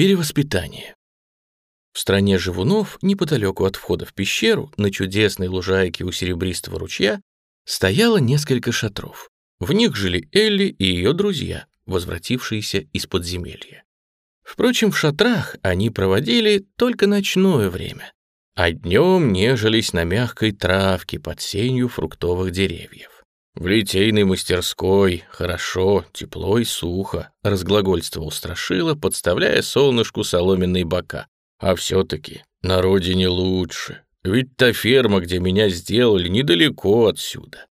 Перевоспитание. В стране живунов, неподалеку от входа в пещеру, на чудесной лужайке у серебристого ручья, стояло несколько шатров. В них жили Элли и ее друзья, возвратившиеся из подземелья. Впрочем, в шатрах они проводили только ночное время, а днем нежились на мягкой травке под сенью фруктовых деревьев. В литейной мастерской хорошо, тепло и сухо, разглагольствовал Страшила, подставляя солнышку соломенные бока. А все-таки на родине лучше, ведь та ферма, где меня сделали, недалеко отсюда.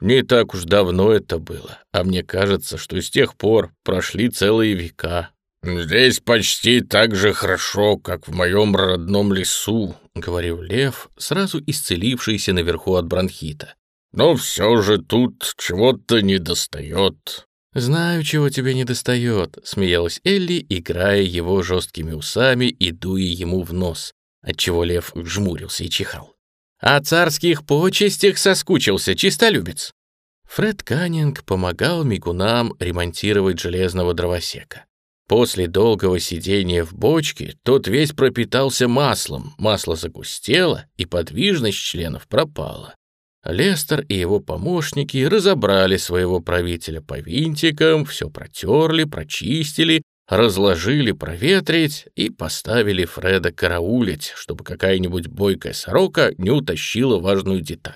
Не так уж давно это было, а мне кажется, что с тех пор прошли целые века. «Здесь почти так же хорошо, как в моем родном лесу», — говорил Лев, сразу исцелившийся наверху от бронхита. «Но все же тут чего-то недостает». «Знаю, чего тебе недостает», — смеялась Элли, играя его жесткими усами и дуя ему в нос, отчего Лев жмурился и чихал. «О царских почестях соскучился, чистолюбец». Фред Каннинг помогал мигунам ремонтировать железного дровосека. После долгого сидения в бочке тот весь пропитался маслом, масло загустело, и подвижность членов пропала. Лестер и его помощники разобрали своего правителя по винтикам, все протерли, прочистили, разложили проветрить и поставили Фреда караулить, чтобы какая-нибудь бойкая сорока не утащила важную деталь.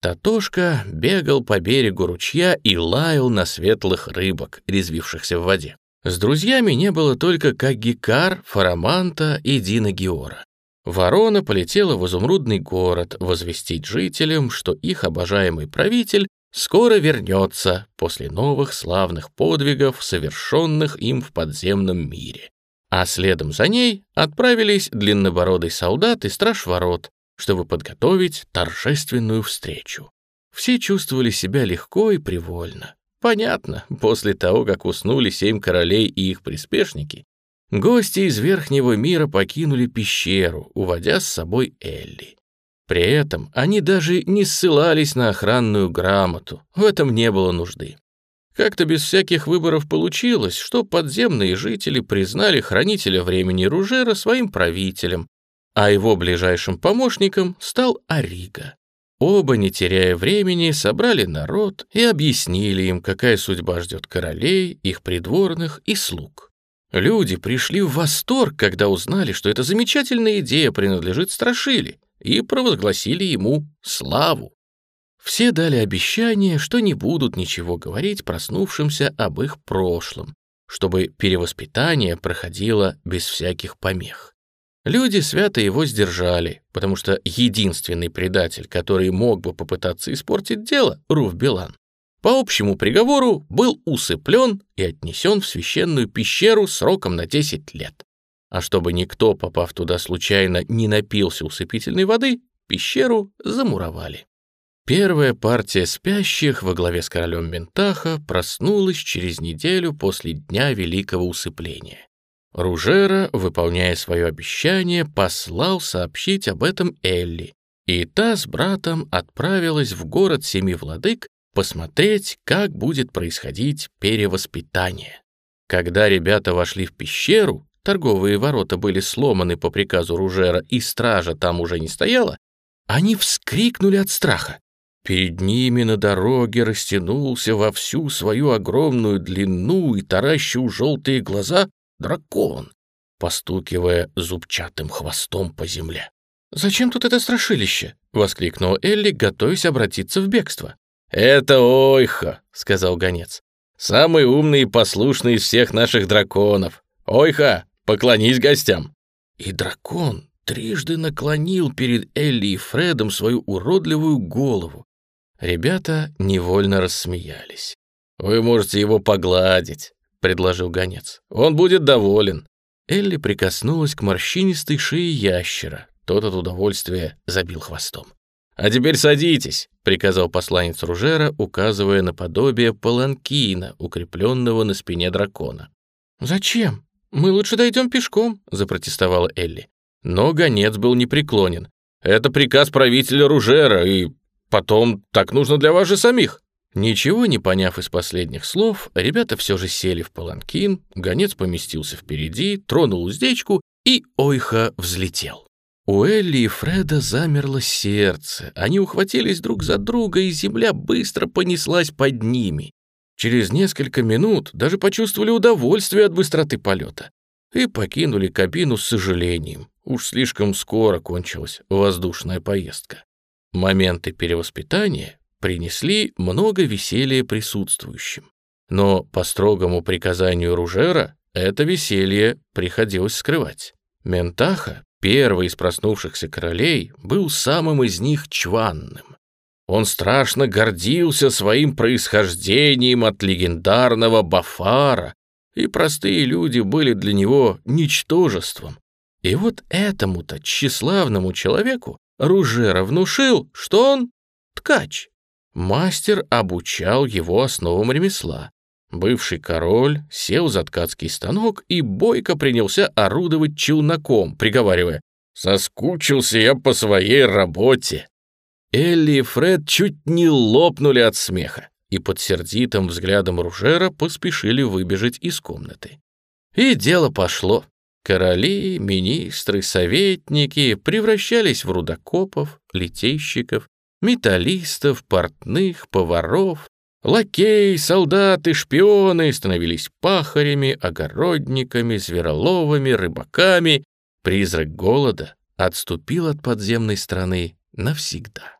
Татошка бегал по берегу ручья и лаял на светлых рыбок, резвившихся в воде. С друзьями не было только Кагикар, Фараманта и Дина Геора. Ворона полетела в изумрудный город возвестить жителям, что их обожаемый правитель скоро вернется после новых славных подвигов, совершенных им в подземном мире. А следом за ней отправились длиннобородый солдат и страж ворот, чтобы подготовить торжественную встречу. Все чувствовали себя легко и привольно. Понятно, после того, как уснули семь королей и их приспешники, гости из верхнего мира покинули пещеру, уводя с собой Элли. При этом они даже не ссылались на охранную грамоту, в этом не было нужды. Как-то без всяких выборов получилось, что подземные жители признали хранителя времени Ружера своим правителем, а его ближайшим помощником стал Арига. Оба, не теряя времени, собрали народ и объяснили им, какая судьба ждет королей, их придворных и слуг. Люди пришли в восторг, когда узнали, что эта замечательная идея принадлежит Страшиле, и провозгласили ему славу. Все дали обещание, что не будут ничего говорить проснувшимся об их прошлом, чтобы перевоспитание проходило без всяких помех. Люди свято его сдержали, потому что единственный предатель, который мог бы попытаться испортить дело, Руф Билан, по общему приговору был усыплен и отнесен в священную пещеру сроком на 10 лет. А чтобы никто, попав туда случайно, не напился усыпительной воды, пещеру замуровали. Первая партия спящих во главе с королем Ментаха проснулась через неделю после дня великого усыпления. Ружера, выполняя свое обещание, послал сообщить об этом Элли, и та с братом отправилась в город Семи Владык посмотреть, как будет происходить перевоспитание. Когда ребята вошли в пещеру, торговые ворота были сломаны по приказу Ружера, и стража там уже не стояла, они вскрикнули от страха. Перед ними на дороге растянулся во всю свою огромную длину и таращил желтые глаза дракон, постукивая зубчатым хвостом по земле. «Зачем тут это страшилище?» — воскликнул Элли, готовясь обратиться в бегство. «Это Ойха», — сказал гонец. «Самый умный и послушный из всех наших драконов. Ойха, поклонись гостям». И дракон трижды наклонил перед Элли и Фредом свою уродливую голову. Ребята невольно рассмеялись. «Вы можете его погладить», — предложил гонец. «Он будет доволен». Элли прикоснулась к морщинистой шее ящера. Тот от удовольствия забил хвостом. «А теперь садитесь», — приказал посланец Ружера, указывая на подобие паланкина, укрепленного на спине дракона. «Зачем? Мы лучше дойдем пешком», — запротестовала Элли. Но гонец был непреклонен. «Это приказ правителя Ружера, и потом так нужно для вас же самих». Ничего не поняв из последних слов, ребята все же сели в паланкин, гонец поместился впереди, тронул уздечку и, ойха, взлетел. У Элли и Фреда замерло сердце, они ухватились друг за друга, и земля быстро понеслась под ними. Через несколько минут даже почувствовали удовольствие от быстроты полета и покинули кабину с сожалением. Уж слишком скоро кончилась воздушная поездка. Моменты перевоспитания принесли много веселья присутствующим. Но по строгому приказанию Ружера это веселье приходилось скрывать. Ментаха, первый из проснувшихся королей, был самым из них чванным. Он страшно гордился своим происхождением от легендарного Бафара, и простые люди были для него ничтожеством. И вот этому-то тщеславному человеку Ружера внушил, что он ткач. Мастер обучал его основам ремесла. Бывший король сел за ткацкий станок и бойко принялся орудовать челноком, приговаривая «Соскучился я по своей работе». Элли и Фред чуть не лопнули от смеха и под сердитым взглядом Ружера поспешили выбежать из комнаты. И дело пошло. Короли, министры, советники превращались в рудокопов, литейщиков, металлистов, портных, поваров, лакеи, солдаты, шпионы становились пахарями, огородниками, звероловами, рыбаками. Призрак голода отступил от подземной страны навсегда.